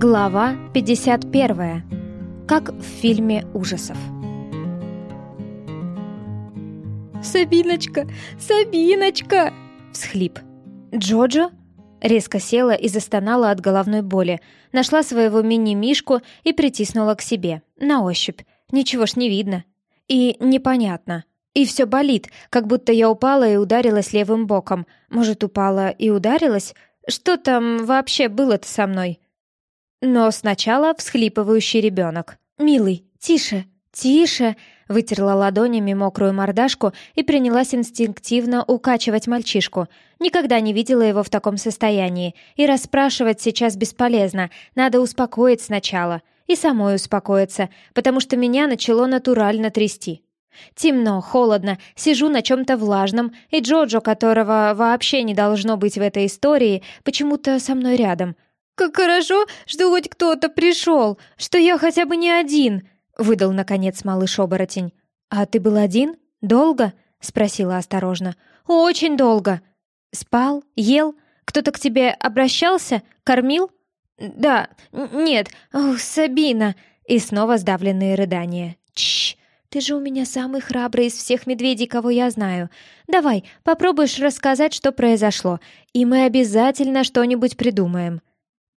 Глава 51. Как в фильме ужасов. «Сабиночка! Сабиночка!» — всхлип. «Джоджо?» Резко села и застонала от головной боли, нашла своего мини-мишку и притиснула к себе, на ощупь. Ничего ж не видно. И непонятно. И все болит, как будто я упала и ударилась левым боком. Может, упала и ударилась? Что там вообще было-то со мной?» Но сначала всхлипывающий ребенок. «Милый, тише, тише!» Вытерла ладонями мокрую мордашку и принялась инстинктивно укачивать мальчишку. Никогда не видела его в таком состоянии, и расспрашивать сейчас бесполезно, надо успокоить сначала. И самой успокоиться, потому что меня начало натурально трясти. Темно, холодно, сижу на чем-то влажном, и Джоджо, которого вообще не должно быть в этой истории, почему-то со мной рядом — «Как хорошо, что хоть кто-то пришел, что я хотя бы не один», — выдал, наконец, малыш-оборотень. «А ты был один? Долго?» — спросила осторожно. «Очень долго». «Спал? Ел? Кто-то к тебе обращался? Кормил?» «Да, нет, ох, Сабина!» И снова сдавленные рыдания. «Чш! Ты же у меня самый храбрый из всех медведей, кого я знаю. Давай, попробуешь рассказать, что произошло, и мы обязательно что-нибудь придумаем».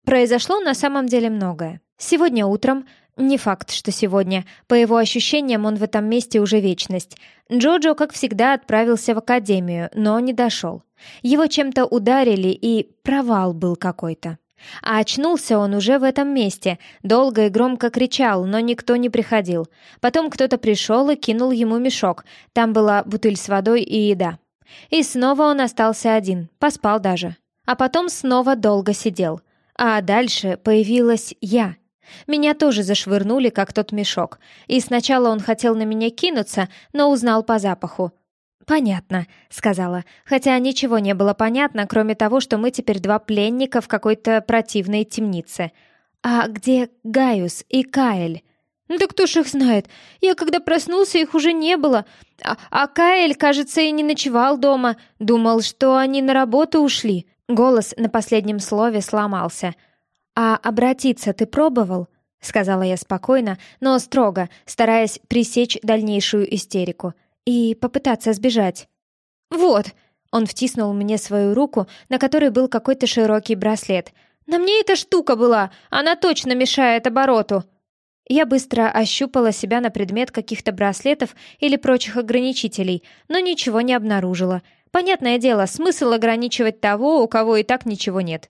Произошло на самом деле многое. Сегодня утром, не факт, что сегодня, по его ощущениям он в этом месте уже вечность, Джоджо, как всегда, отправился в академию, но не дошел. Его чем-то ударили, и провал был какой-то. А очнулся он уже в этом месте, долго и громко кричал, но никто не приходил. Потом кто-то пришел и кинул ему мешок, там была бутыль с водой и еда. И снова он остался один, поспал даже. А потом снова долго сидел — а дальше появилась я. Меня тоже зашвырнули, как тот мешок. И сначала он хотел на меня кинуться, но узнал по запаху. «Понятно», — сказала, хотя ничего не было понятно, кроме того, что мы теперь два пленника в какой-то противной темнице. «А где Гaius и Каэль?» «Да кто ж их знает? Я когда проснулся, их уже не было. А, а Каэль, кажется, и не ночевал дома. Думал, что они на работу ушли. Голос на последнем слове сломался. «А обратиться ты пробовал?» — сказала я спокойно, но строго, стараясь пресечь дальнейшую истерику. «И попытаться сбежать». «Вот!» — он втиснул мне свою руку, на которой был какой-то широкий браслет. «На мне эта штука была! Она точно мешает обороту!» Я быстро ощупала себя на предмет каких-то браслетов или прочих ограничителей, но ничего не обнаружила — Понятное дело, смысл ограничивать того, у кого и так ничего нет.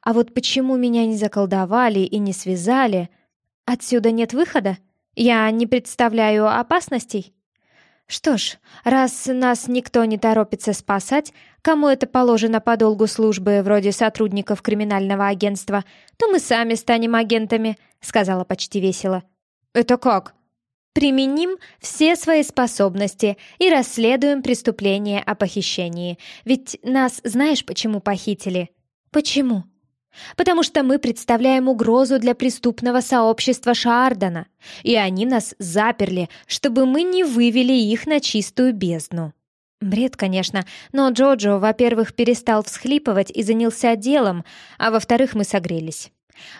А вот почему меня не заколдовали и не связали? Отсюда нет выхода? Я не представляю опасностей? Что ж, раз нас никто не торопится спасать, кому это положено по долгу службы, вроде сотрудников криминального агентства, то мы сами станем агентами, сказала почти весело. Это как? Применим все свои способности и расследуем преступление о похищении. Ведь нас знаешь, почему похитили? Почему? Потому что мы представляем угрозу для преступного сообщества Шаардана, и они нас заперли, чтобы мы не вывели их на чистую бездну. Бред, конечно, но Джоджо, во-первых, перестал всхлипывать и занялся делом, а во-вторых, мы согрелись.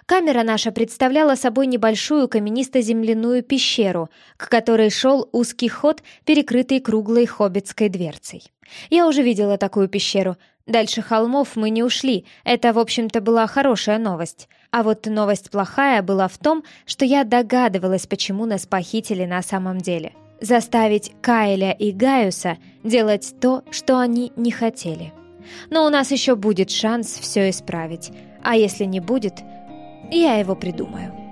Камера наша представляла собой небольшую каменисто-земляную пещеру, к которой шел узкий ход, перекрытый круглой хоббитской дверцей. Я уже видела такую пещеру. Дальше холмов мы не ушли, это, в общем-то, была хорошая новость. А вот новость плохая была в том, что я догадывалась, почему нас похитили на самом деле. Заставить Кайля и Гаюса делать то, что они не хотели. Но у нас еще будет шанс все исправить. А если не будет, я его придумаю.